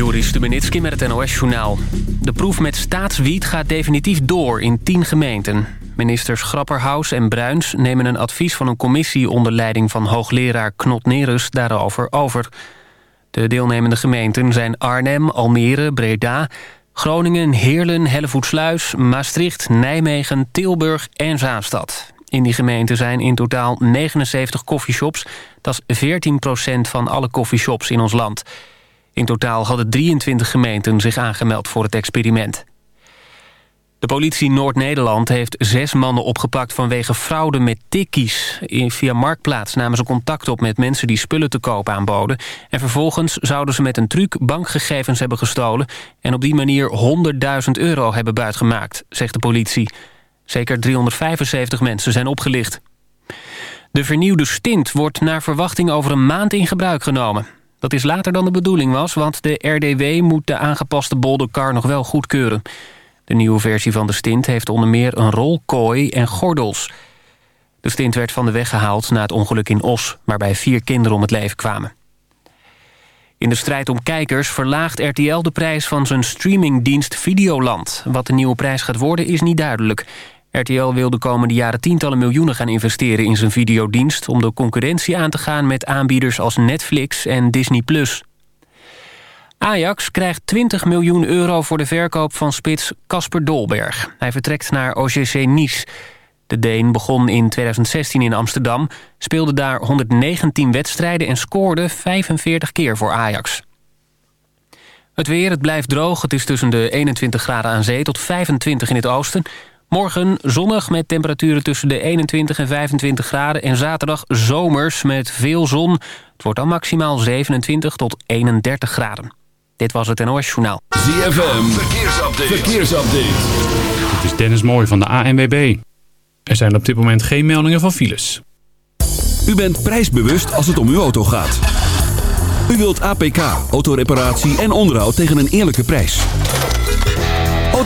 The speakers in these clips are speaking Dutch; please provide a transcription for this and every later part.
Joris Stubenitski met het NOS-journaal. De proef met staatswiet gaat definitief door in tien gemeenten. Ministers Grapperhaus en Bruins nemen een advies van een commissie... onder leiding van hoogleraar Knot Nerus daarover over. De deelnemende gemeenten zijn Arnhem, Almere, Breda... Groningen, Heerlen, Hellevoetsluis, Maastricht, Nijmegen, Tilburg en Zaanstad. In die gemeenten zijn in totaal 79 koffieshops. Dat is 14% van alle koffieshops in ons land... In totaal hadden 23 gemeenten zich aangemeld voor het experiment. De politie Noord-Nederland heeft zes mannen opgepakt vanwege fraude met tikkies. Via Marktplaats namen ze contact op met mensen die spullen te koop aanboden. En vervolgens zouden ze met een truc bankgegevens hebben gestolen... en op die manier 100.000 euro hebben buitgemaakt, zegt de politie. Zeker 375 mensen zijn opgelicht. De vernieuwde stint wordt naar verwachting over een maand in gebruik genomen. Dat is later dan de bedoeling was, want de RDW moet de aangepaste bolderkar nog wel goedkeuren. De nieuwe versie van de stint heeft onder meer een rolkooi en gordels. De stint werd van de weg gehaald na het ongeluk in Os... waarbij vier kinderen om het leven kwamen. In de strijd om kijkers verlaagt RTL de prijs van zijn streamingdienst Videoland. Wat de nieuwe prijs gaat worden is niet duidelijk. RTL wil de komende jaren tientallen miljoenen gaan investeren in zijn videodienst... om de concurrentie aan te gaan met aanbieders als Netflix en Disney+. Ajax krijgt 20 miljoen euro voor de verkoop van spits Casper Dolberg. Hij vertrekt naar OGC Nice. De Deen begon in 2016 in Amsterdam, speelde daar 119 wedstrijden... en scoorde 45 keer voor Ajax. Het weer, het blijft droog. Het is tussen de 21 graden aan zee tot 25 in het oosten... Morgen zonnig met temperaturen tussen de 21 en 25 graden... en zaterdag zomers met veel zon. Het wordt dan maximaal 27 tot 31 graden. Dit was het NOS Journaal. ZFM, verkeersupdate. verkeersupdate. Het is Dennis Mooij van de ANWB. Er zijn op dit moment geen meldingen van files. U bent prijsbewust als het om uw auto gaat. U wilt APK, autoreparatie en onderhoud tegen een eerlijke prijs.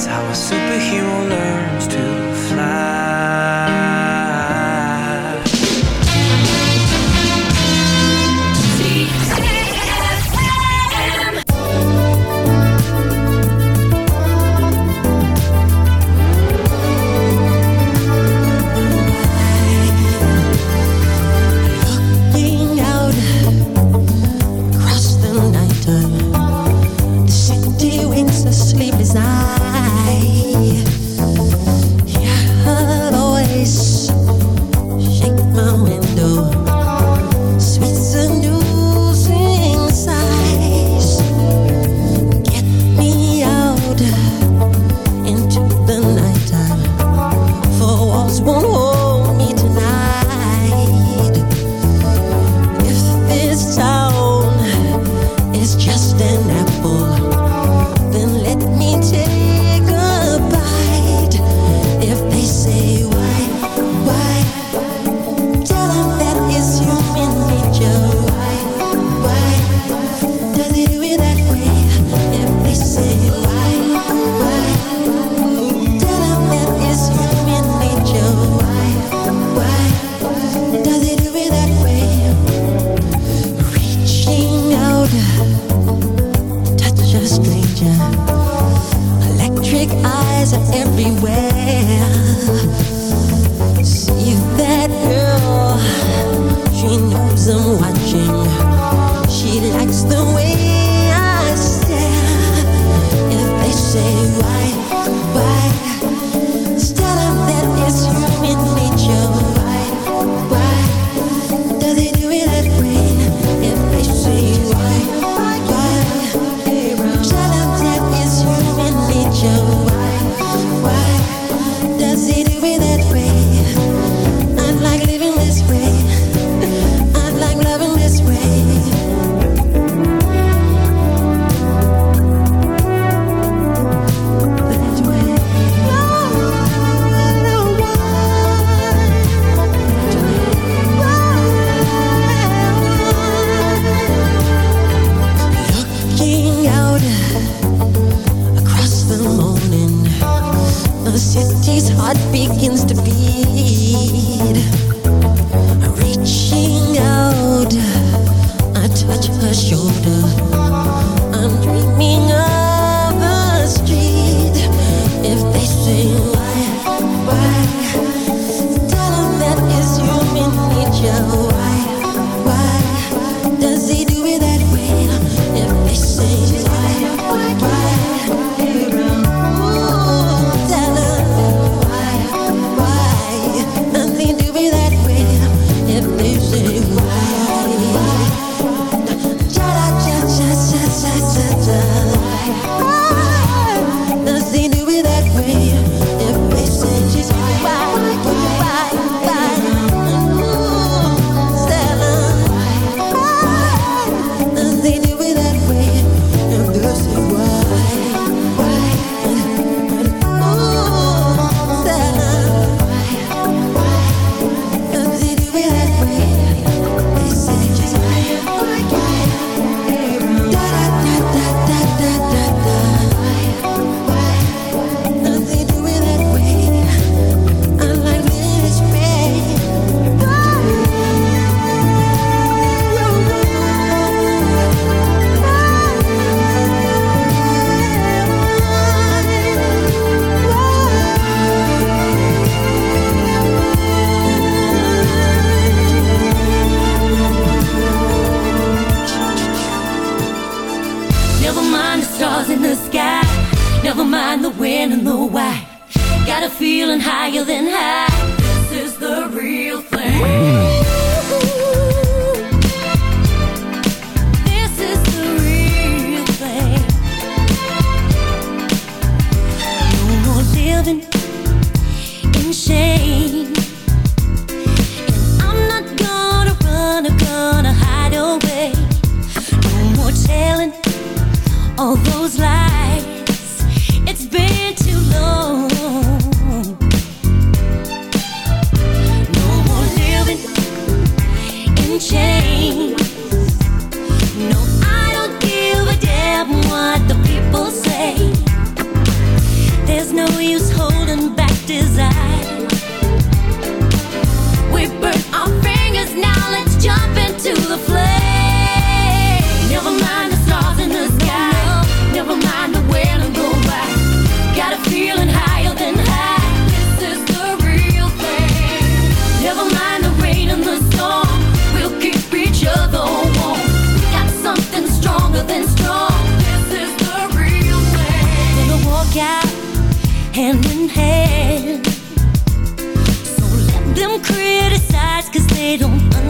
That's how a superhero learns to fly.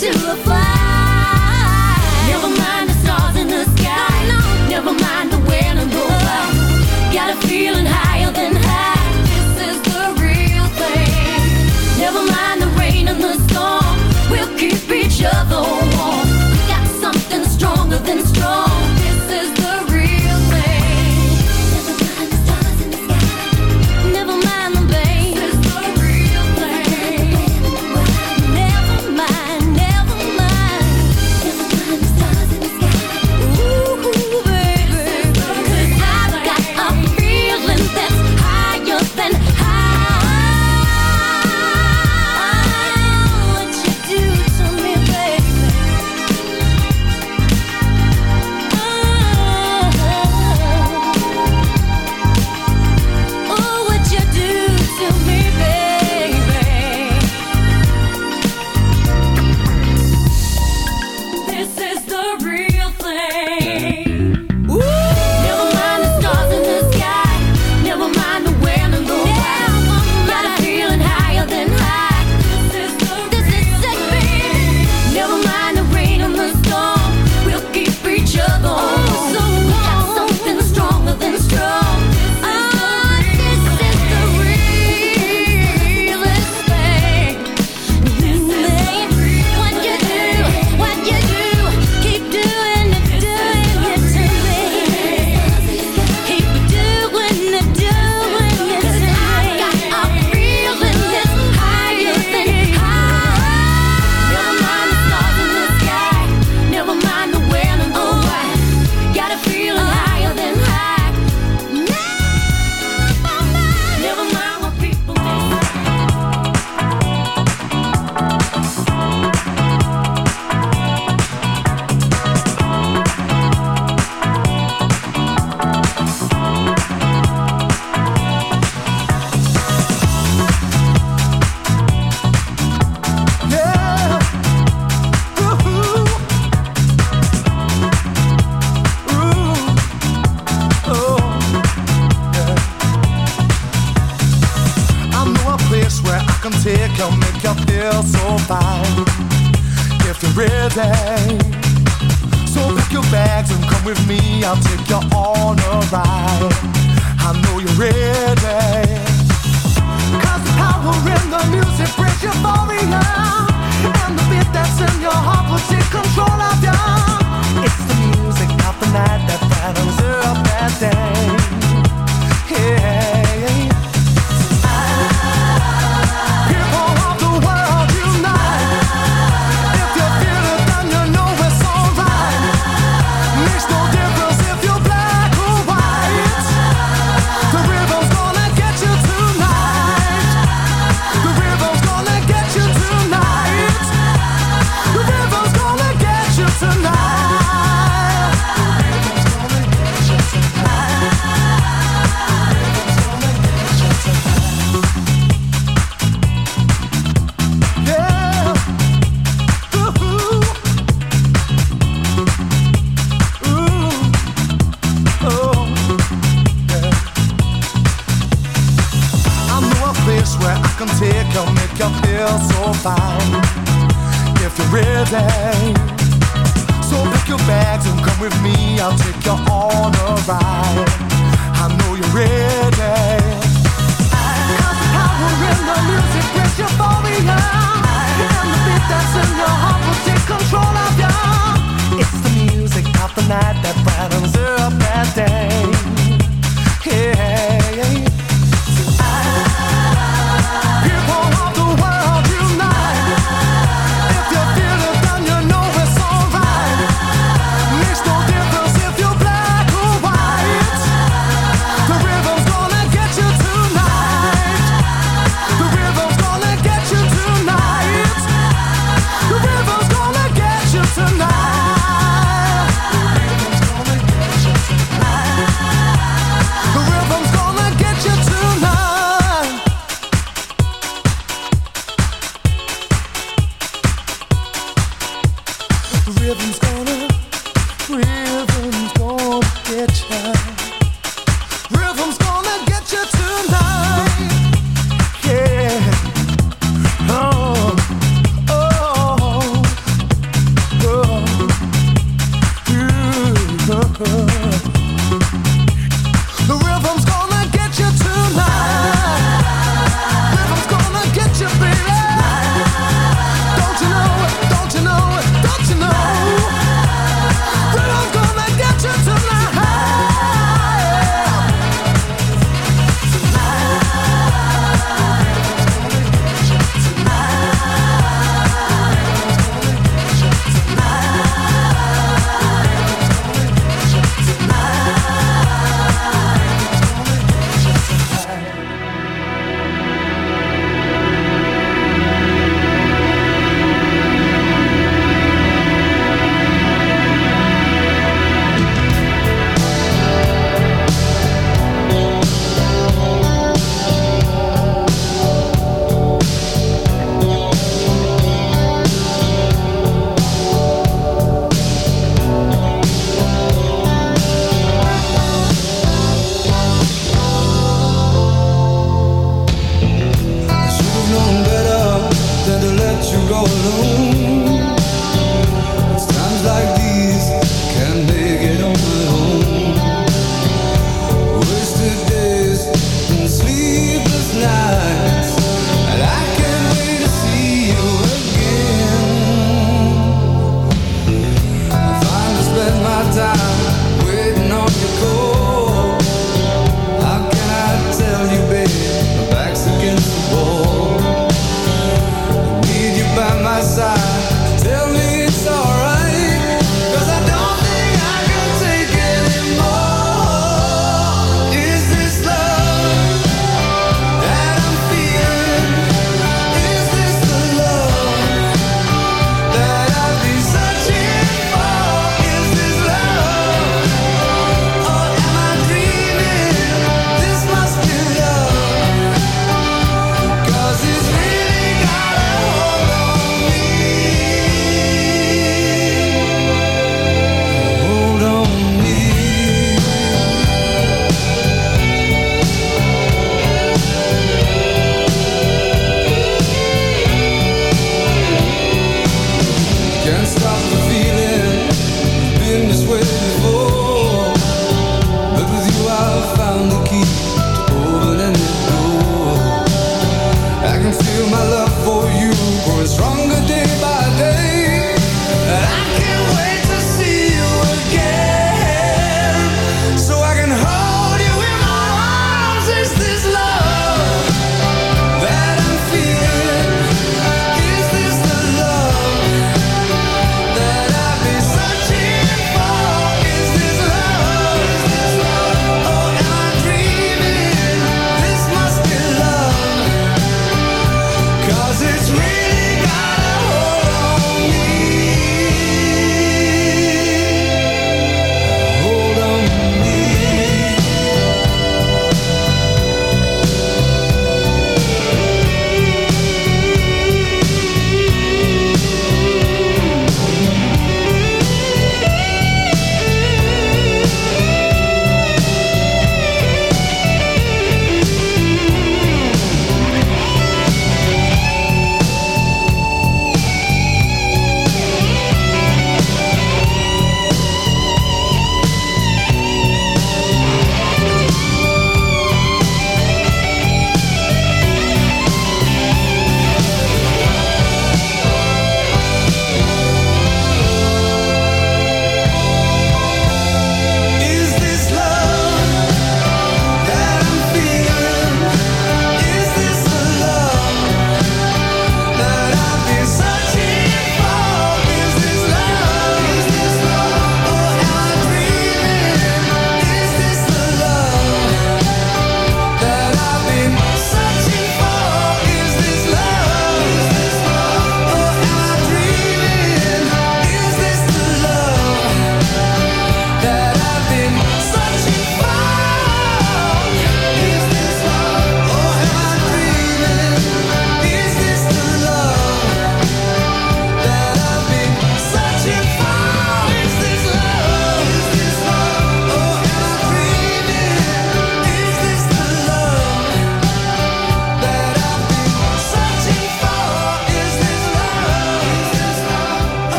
to a fly.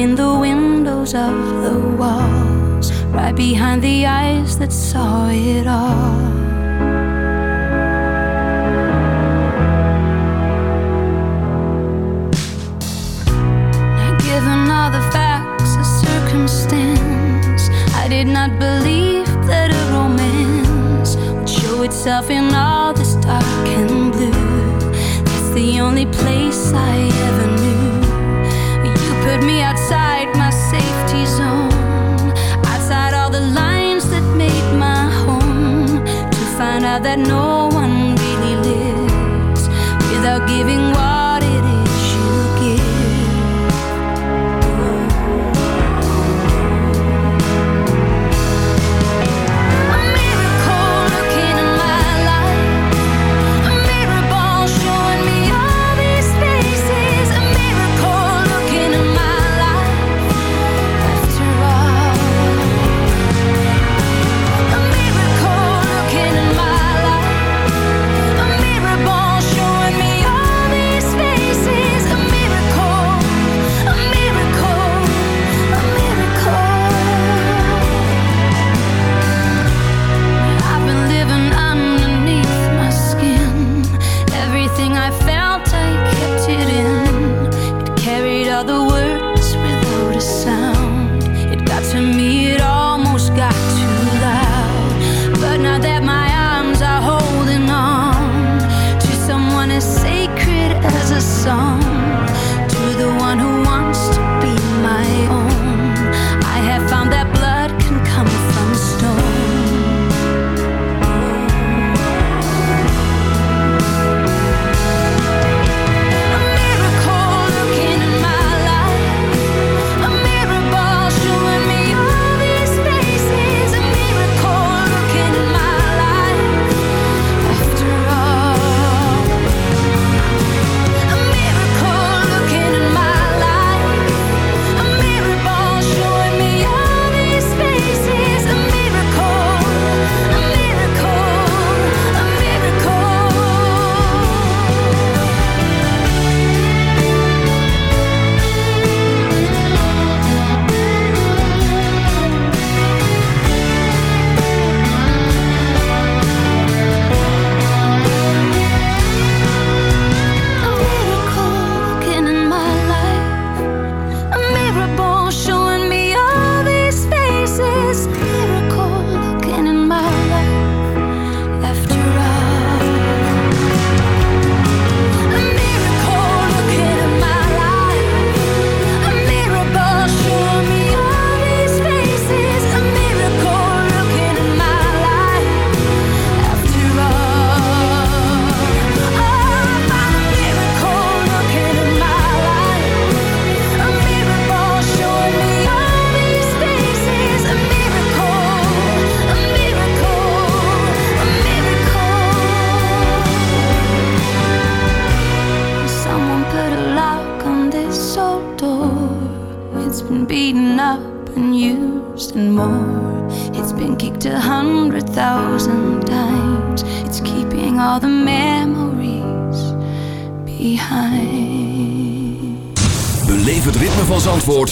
in the windows of the walls, right behind the eyes that saw it all. Given all the facts and circumstance, I did not believe that a romance would show itself in all this dark and blue. That's the only place I that no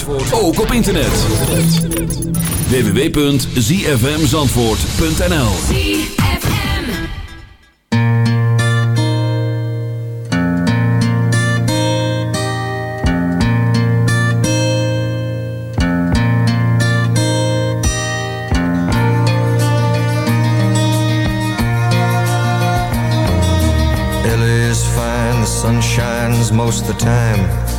Zandvoort. Ook op internet. www.zfmzandvoort.nl most the time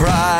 cry.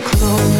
close